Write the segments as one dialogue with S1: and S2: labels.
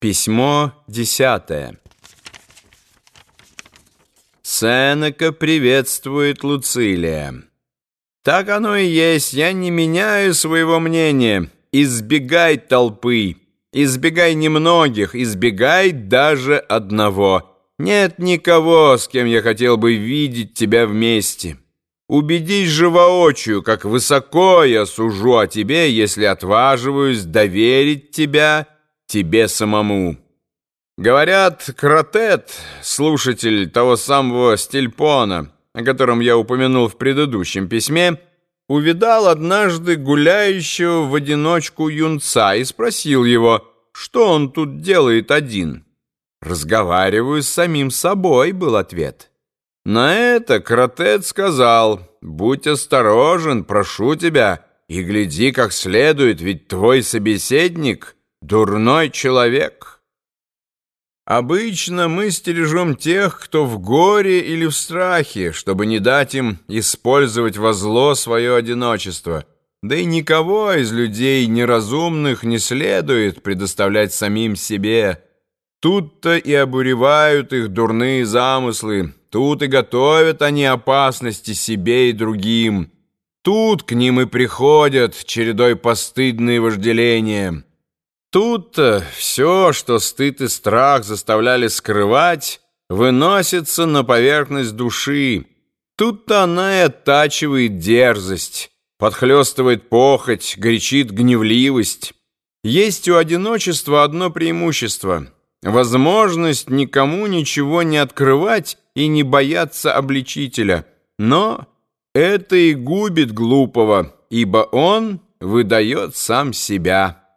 S1: Письмо десятое. Сенека приветствует Луцилия. Так оно и есть, я не меняю своего мнения. Избегай толпы, избегай немногих, избегай даже одного. Нет никого, с кем я хотел бы видеть тебя вместе. Убедись же воочию, как высоко я сужу о тебе, если отваживаюсь доверить тебя тебе самому. Говорят, Кротет, слушатель того самого Стильпона, о котором я упомянул в предыдущем письме, увидал однажды гуляющего в одиночку юнца и спросил его, что он тут делает один. «Разговариваю с самим собой», — был ответ. На это Кротет сказал, «Будь осторожен, прошу тебя, и гляди как следует, ведь твой собеседник — дурной человек. Обычно мы стережем тех, кто в горе или в страхе, чтобы не дать им использовать во зло свое одиночество. Да и никого из людей неразумных не следует предоставлять самим себе. Тут-то и обуревают их дурные замыслы, тут и готовят они опасности себе и другим. Тут к ним и приходят чередой постыдные вожделения». Тут-то все, что стыд и страх заставляли скрывать, выносится на поверхность души. Тут-то она и оттачивает дерзость, подхлестывает похоть, горячит гневливость. Есть у одиночества одно преимущество — возможность никому ничего не открывать и не бояться обличителя. Но это и губит глупого, ибо он выдает сам себя».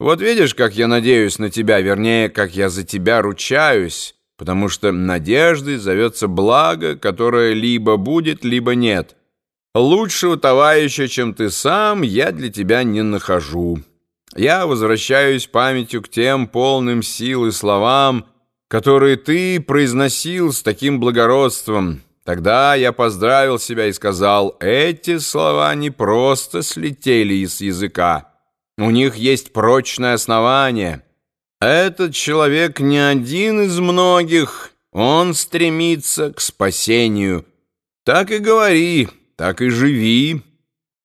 S1: Вот видишь, как я надеюсь на тебя, вернее, как я за тебя ручаюсь, потому что надеждой зовется благо, которое либо будет, либо нет. Лучшего товарища, чем ты сам, я для тебя не нахожу. Я возвращаюсь памятью к тем полным сил и словам, которые ты произносил с таким благородством. Тогда я поздравил себя и сказал, эти слова не просто слетели из языка, у них есть прочное основание. Этот человек не один из многих, он стремится к спасению. Так и говори, так и живи.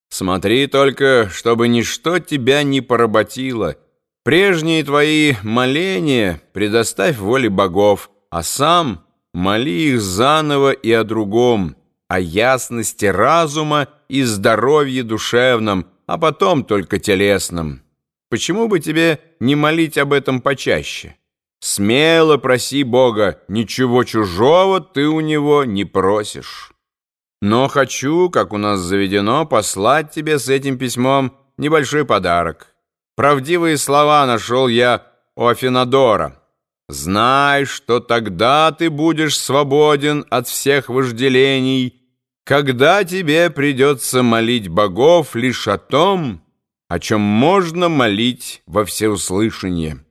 S1: Смотри только, чтобы ничто тебя не поработило. Прежние твои моления предоставь воле богов, а сам моли их заново и о другом, о ясности разума и здоровье душевном, а потом только телесным. Почему бы тебе не молить об этом почаще? Смело проси Бога, ничего чужого ты у него не просишь. Но хочу, как у нас заведено, послать тебе с этим письмом небольшой подарок. Правдивые слова нашел я у Афинадора. Знай, что тогда ты будешь свободен от всех вожделений, когда тебе придется молить богов лишь о том, о чем можно молить во всеуслышание.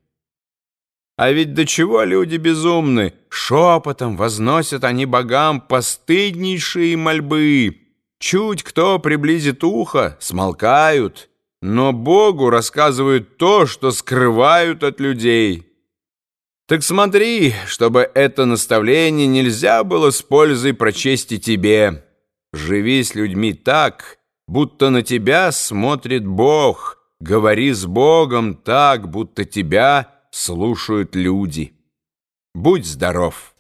S1: А ведь до чего люди безумны, шепотом возносят они богам постыднейшие мольбы. Чуть кто приблизит ухо, смолкают, но Богу рассказывают то, что скрывают от людей. Так смотри, чтобы это наставление нельзя было с пользой прочесть и тебе». Живи с людьми так, будто на тебя смотрит Бог. Говори с Богом так, будто тебя слушают люди. Будь здоров!